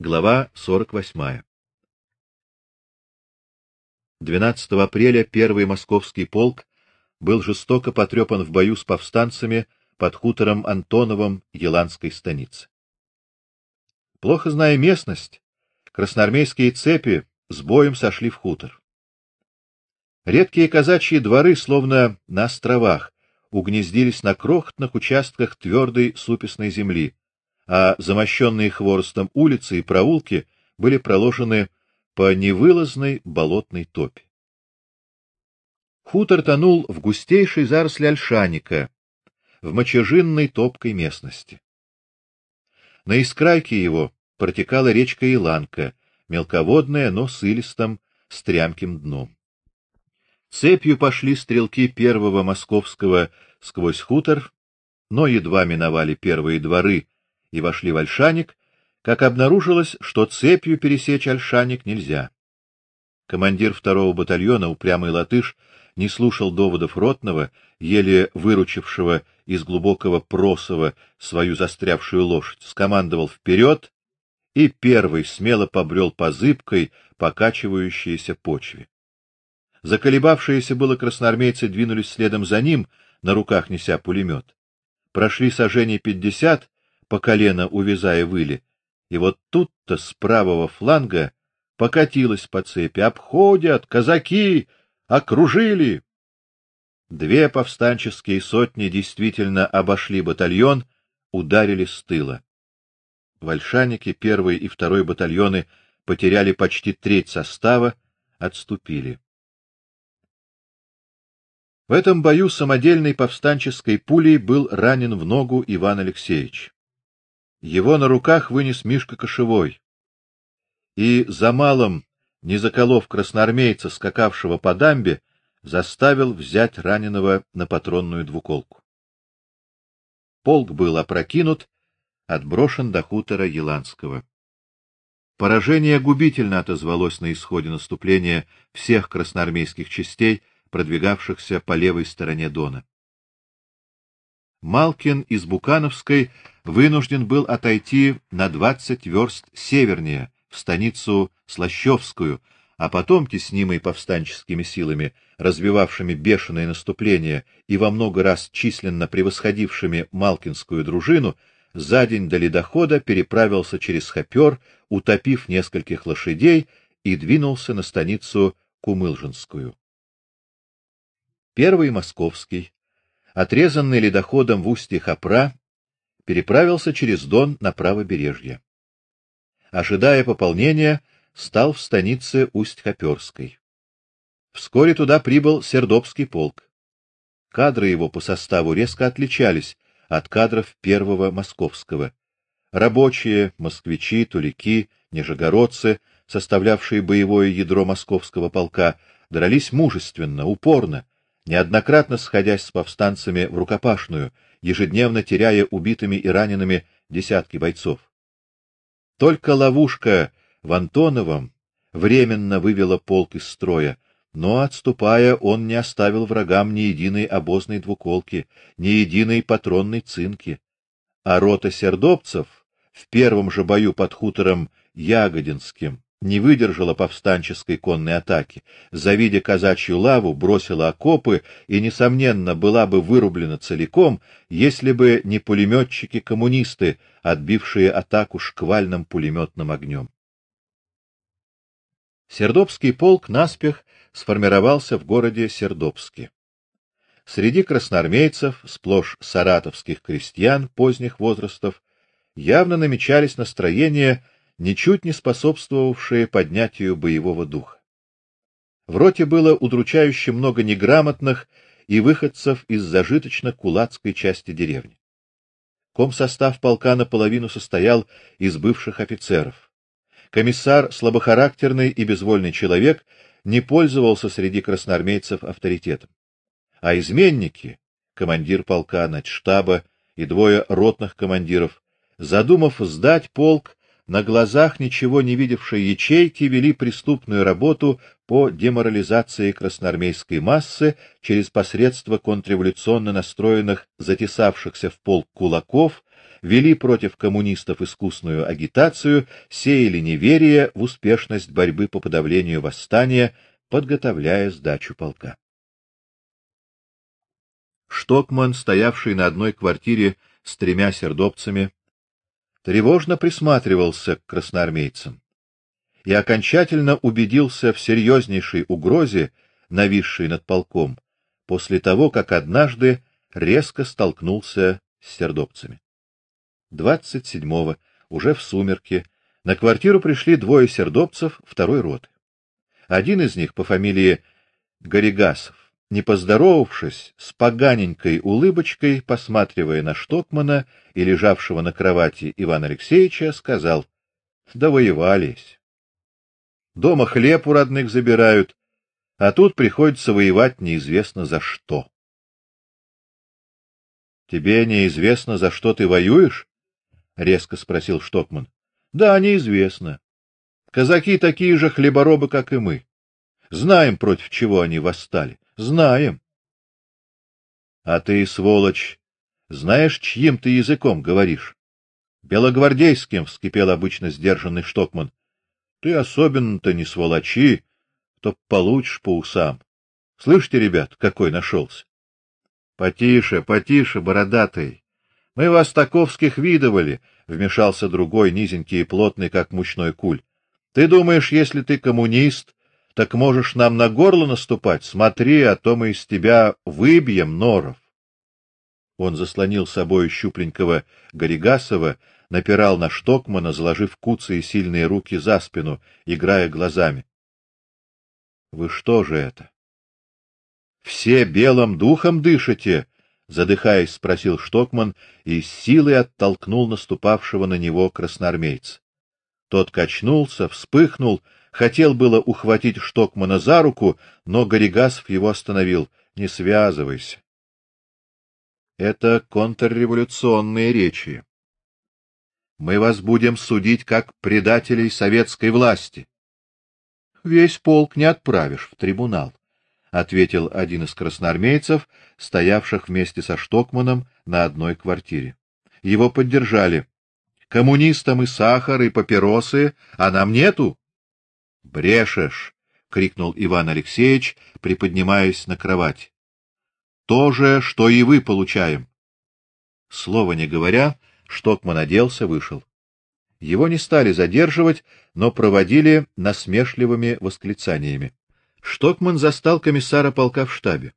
Глава 48. 12 апреля первый московский полк был жестоко потрепан в бою с повстанцами под хутором Антоновым Еланской станицы. Плохо зная местность, красноармейские цепи с боем сошли в хутор. Редкие казачьи дворы, словно на островах, угнездились на крохотных участках твердой супесной земли, а замощенные хворостом улицы и проулки были проложены по невылазной болотной топи. Хутор тонул в густейшей заросли ольшаника, в мочежинной топкой местности. На искрайке его протекала речка Иланка, мелководная, но с илистым, стрямким дном. Цепью пошли стрелки первого московского сквозь хутор, но едва миновали первые дворы и вошли в Ольшаник, как обнаружилось, что цепью пересечь Ольшаник нельзя. Командир второго батальона, упрямый латыш, не слушал доводов ротного, еле выручившего из глубокого просова свою застрявшую лошадь, скомандовал вперед и первый смело побрел по зыбкой, покачивающейся почве. Заколебавшиеся было красноармейцы двинулись следом за ним, на руках неся пулемет. Прошли сажений пятьдесят, по колено увязая выли, и вот тут-то с правого фланга покатилась по цепи: "Обходят казаки, окружили!" Две повстанческие сотни действительно обошли батальон, ударили с тыла. Вольшаники первый и второй батальоны потеряли почти треть состава, отступили. В этом бою самодельной повстанческой пулей был ранен в ногу Иван Алексеевич. Его на руках вынес Мишка Кошевой. И за малым, не заколов красноармейца, скакавшего по дамбе, заставил взять раненого на патронную двуколку. Полк был опрокинут, отброшен до хутора Еланского. Поражение губительно отозвалось на исходе наступления всех красноармейских частей, продвигавшихся по левой стороне Дона. Малкин из Букановской вынужден был отойти на двадцать верст севернее, в станицу Слащевскую, а потом теснимый повстанческими силами, развивавшими бешеное наступление и во много раз численно превосходившими Малкинскую дружину, за день до ледохода переправился через Хопер, утопив нескольких лошадей и двинулся на станицу Кумылжинскую. Первый московский, отрезанный ледоходом в устье Хопра, переправился через Дон на правобережье. Ожидая пополнения, стал в станице Усть-Хоперской. Вскоре туда прибыл Сердобский полк. Кадры его по составу резко отличались от кадров первого московского. Рабочие, москвичи, тулики, нижегородцы, составлявшие боевое ядро московского полка, дрались мужественно, упорно, неоднократно сходясь с повстанцами в рукопашную, ежедневно теряя убитыми и ранеными десятки бойцов. Только ловушка в Антоновом временно вывела полк из строя, но отступая, он не оставил врагам ни единой обозной двуколки, ни единой патронной цинки. А рота сердобцев в первом же бою под хутором Ягодинским не выдержала повстанческой конной атаки, завидя казачью лаву, бросила окопы и несомненно была бы вырублена целиком, если бы не пулеметчики-коммунисты, отбившие атаку шквальным пулеметным огнем. Сердобский полк наспех сформировался в городе Сердобске. Среди красноармейцев, сплошь саратовских крестьян поздних возрастов, явно намечались настроения ничуть не способствовавшие поднятию боевого духа. В роте было удручающе много неграмотных и выходцев из зажиточно-кулацкой части деревни. Комсостав полка наполовину состоял из бывших офицеров. Комиссар, слабохарактерный и безвольный человек, не пользовался среди красноармейцев авторитетом. А изменники, командир полка, начштаба и двое ротных командиров, задумав сдать полк, на глазах ничего не видевшие ячейки вели преступную работу по деморализации красноармейской массы через посредство контрреволюционно настроенных, затесавшихся в полк кулаков, вели против коммунистов искусную агитацию, сеяли неверие в успешность борьбы по подавлению восстания, подготовляя сдачу полка. Штокман, стоявший на одной квартире с тремя сердобцами, тревожно присматривался к красноармейцам и окончательно убедился в серьезнейшей угрозе, нависшей над полком, после того, как однажды резко столкнулся с сердобцами. 27-го, уже в сумерки, на квартиру пришли двое сердобцев второй роты. Один из них по фамилии Горигасов, не поздоровавшись, с поганенькой улыбочкой, посматривая на Штокмана и лежавшего на кровати Ивана Алексеевича, сказал: "Да воевались. Дома хлеб у родных забирают, а тут приходится воевать неизвестно за что". Тебе неизвестно, за что ты воюешь? резко спросил Штокман. Да, неизвестно. Казаки такие же хлеборобы, как и мы. Знаем, против чего они восстали. Знаем. А ты, сволочь, знаешь, чьим ты языком говоришь? Белогвардейским, вскипел обычно сдержанный Штокман. Ты особенно-то не сволочи, то получишь по усам. Слышите, ребят, какой нашелся? Потише, потише, бородатый. Мы вас таковских видывали, вмешался другой, низенький и плотный, как мучной куль. Ты думаешь, если ты коммунист, так можешь нам на горло наступать? Смотри, а то мы из тебя выбьем норов. Он заслонил собой щупленького Горигасова, напирал на Штокмана, заложив куцые сильные руки за спину, играя глазами. Вы что же это? Все белым духом дышите, задыхаясь, спросил Штокман и с силой оттолкнул наступавшего на него красноармейца. Тот качнулся, вспыхнул, хотел было ухватить Штокмана за руку, но Горигасов его остановил. Не связывайся. Это контрреволюционные речи. Мы вас будем судить как предателей советской власти. Весь полк не отправишь в трибунал ответил один из красноармейцев, стоявших вместе со Штокманом на одной квартире. Его поддержали. Коммунистам и сахар, и папиросы, а нам нету. Брешешь, крикнул Иван Алексеевич, приподнимаясь на кровать. То же, что и вы получаем. Слова не говоря, Штокман оделся, вышел. Его не стали задерживать, но проводили насмешливыми восклицаниями. Штокман застал комиссара полка в штабе.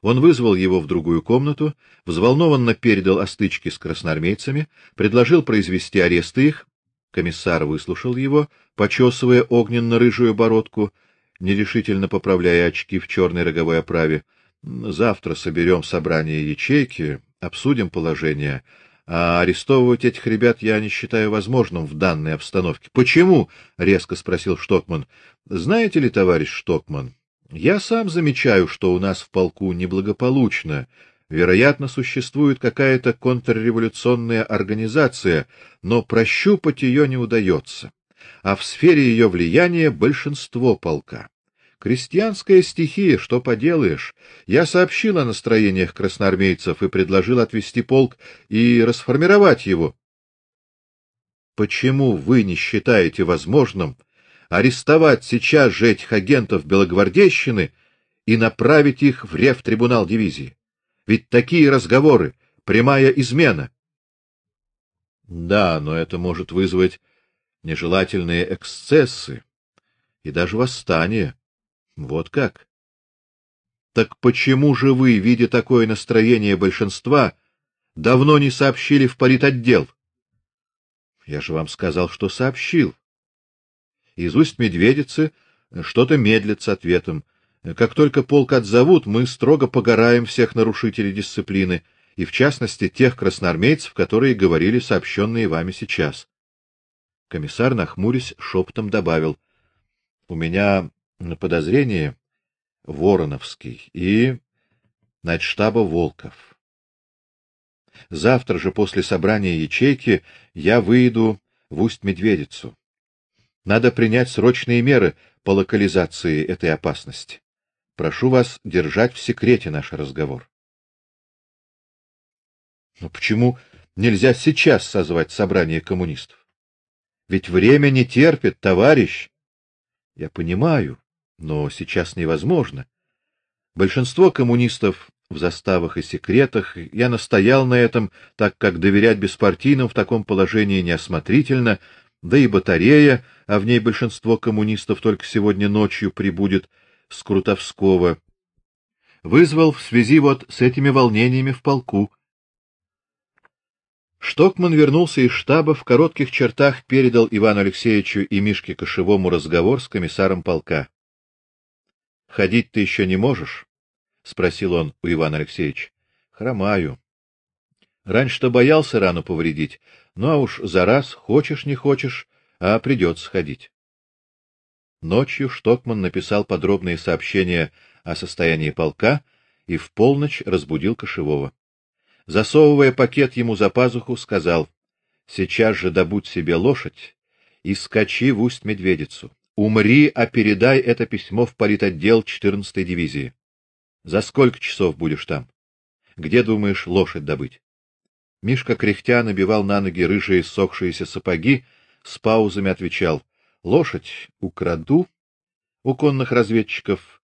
Он вызвал его в другую комнату, взволнованно передал о стычке с красноармейцами, предложил произвести аресты их. Комиссар выслушал его, почесывая огненно-рыжую бородку, нерешительно поправляя очки в черной роговой оправе. Завтра соберем собрание ячейки, обсудим положение. А арестовывать этих ребят я не считаю возможным в данной обстановке. Почему? резко спросил Штокман. Знаете ли, товарищ Штокман, я сам замечаю, что у нас в полку неблагополучно. Вероятно, существует какая-то контрреволюционная организация, но прощупать ее не удается. А в сфере ее влияния большинство полка. Крестьянская стихия, что поделаешь. Я сообщил о настроениях красноармейцев и предложил отвести полк и расформировать его. Почему вы не считаете возможным арестовать сейчас же этих агентов белогвардейщины и направить их в ревтрибунал дивизии? Ведь такие разговоры прямая измена. Да, но это может вызвать нежелательные эксцессы и даже восстание. Вот как? Так почему же вы, видя такое настроение большинства, давно не сообщили в политотдел? Я же вам сказал, что сообщил. Из усть Медведицы что-то медлит с ответом. Как только полк отзовут, мы строго погораем всех нарушителей дисциплины, и в частности тех красноармейцев, которые говорили сообщенные вами сейчас. Комиссар, нахмурясь, шепотом добавил: "У меня подозрение Вороновский и начштаба Волков. Завтра же после собрания ячейки я выйду в Усть-Медведицу. Надо принять срочные меры по локализации этой опасности. Прошу вас держать в секрете наш разговор. Но почему нельзя сейчас созвать собрание коммунистов? Ведь время не терпит, товарищ. Я понимаю, но сейчас невозможно. Большинство коммунистов в заставах и секретах. Я настоял на этом, так как доверять беспартийным в таком положении неосмотрительно, да и батарея, а в ней большинство коммунистов только сегодня ночью прибудет с Крутовского, вызвал в связи вот с этими волнениями в полку. Штокман вернулся из штаба, в коротких чертах передал Ивану Алексеевичу и Мишке Кошевому разговор с комиссаром полка. Ходить ты еще не можешь? спросил он у Ивана Алексеевича. Хромаю. Раньше-то боялся рану повредить, ну а уж за раз, хочешь не хочешь, а придется ходить. Ночью Штокман написал подробные сообщения о состоянии полка и в полночь разбудил Кошевого. Засовывая пакет ему за пазуху, сказал: "Сейчас же добудь себе лошадь и скачи в усть Медведицу. Умри, а передай это письмо в политотдел 14-й дивизии. За сколько часов будешь там? Где думаешь лошадь добыть? Мишка кряхтя набивал на ноги рыжие сохшиеся сапоги, с паузами отвечал: "Лошадь украду у конных разведчиков,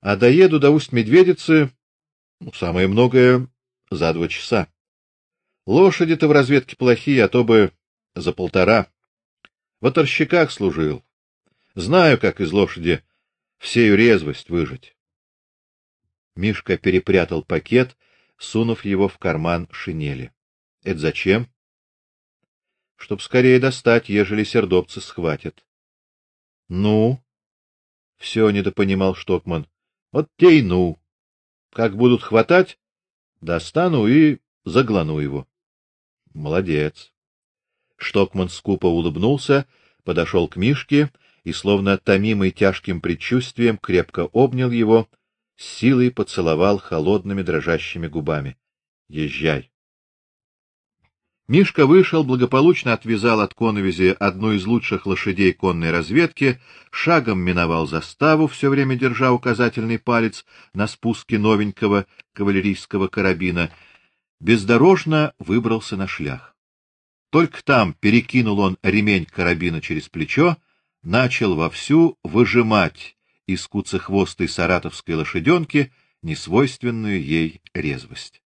а доеду до усть Медведицы, ну, самое многое за два часа. Лошади-то в разведке плохие, а то бы за полтора. В оторщиках служил. Знаю, как из лошади всею резвость выжить. Мишка перепрятал пакет, сунув его в карман шинели. Это зачем? Чтоб скорее достать, ежели сердобцы схватят. Ну, все недопонимал Штокман. Вот те и ну. Как будут хватать, достану и заглану его. Молодец. Штокман скупо улыбнулся, подошел к Мишке и словно томимый тяжким предчувствием крепко обнял его силой поцеловал холодными дрожащими губами. Езжай. Мишка вышел, благополучно отвязал от коновизи одну из лучших лошадей конной разведки, шагом миновал заставу, все время держа указательный палец на спуске новенького кавалерийского карабина, бездорожно выбрался на шлях. Только там перекинул он ремень карабина через плечо, начал вовсю выжимать из куцехвостой саратовской лошаденки несвойственную ей резвость.